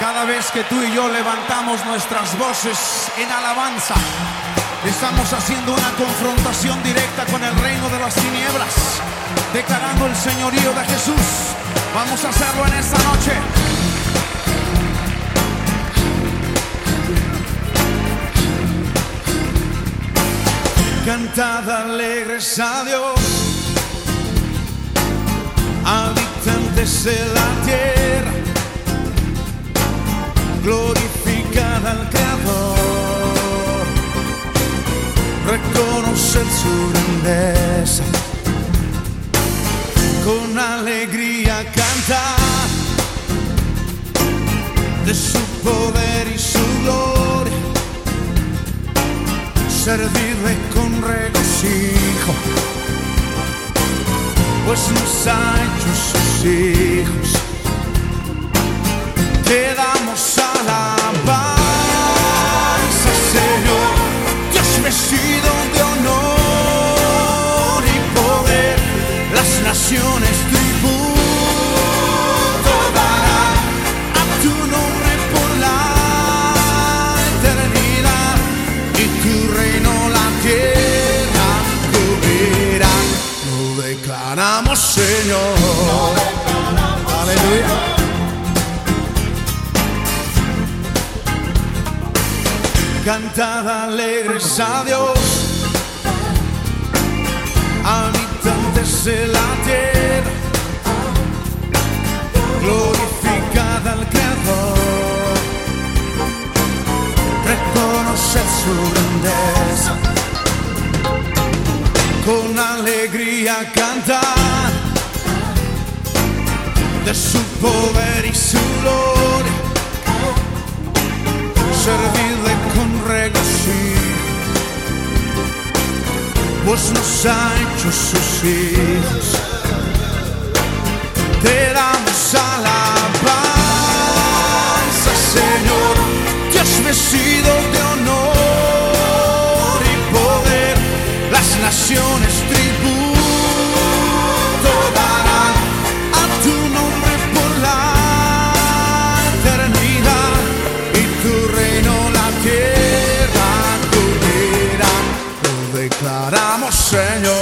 Cada vez que tú y yo levantamos nuestras voces en alabanza, estamos haciendo una confrontación directa con el reino de las tinieblas, declarando el señorío de Jesús. Vamos a hacerlo en esta noche. Cantad alegres a Dios, habitantes de la glorificad al Creador, reconoced su grandeza, con alegría cantar de su poder y su gloria. Servirle con regocijo, pues nos ha hecho sus hijos. Te tributo darán a tu nombre por la eternidad y tu reino la tierra cubrirá. Lo declaramos, Señor. Aleluya. Cantad alegres a Dios, de la tierra, glorificad al Creador reconocer su grandeza. Con alegría cantar de su poder y su gloria. Servirle con regocijo, pues nos ha hecho declaramos, Señor.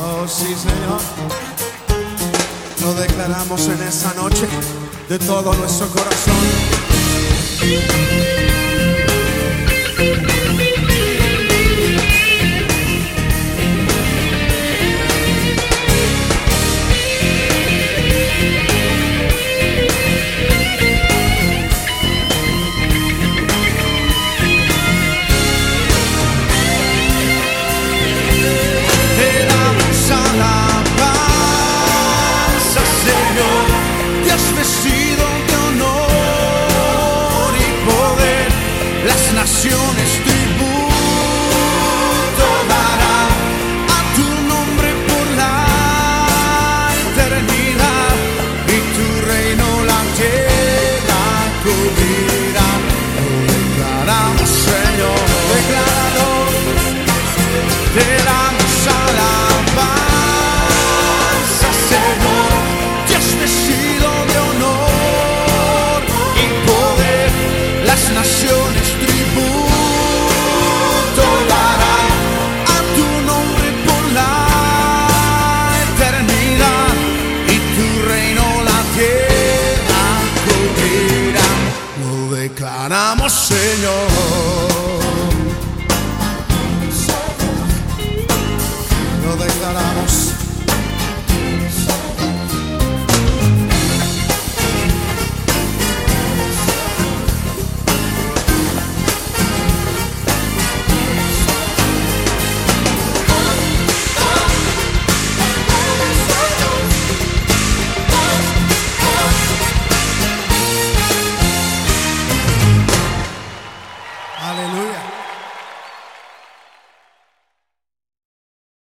Oh, sí, Señor. Lo declaramos en esa noche de todo nuestro corazón.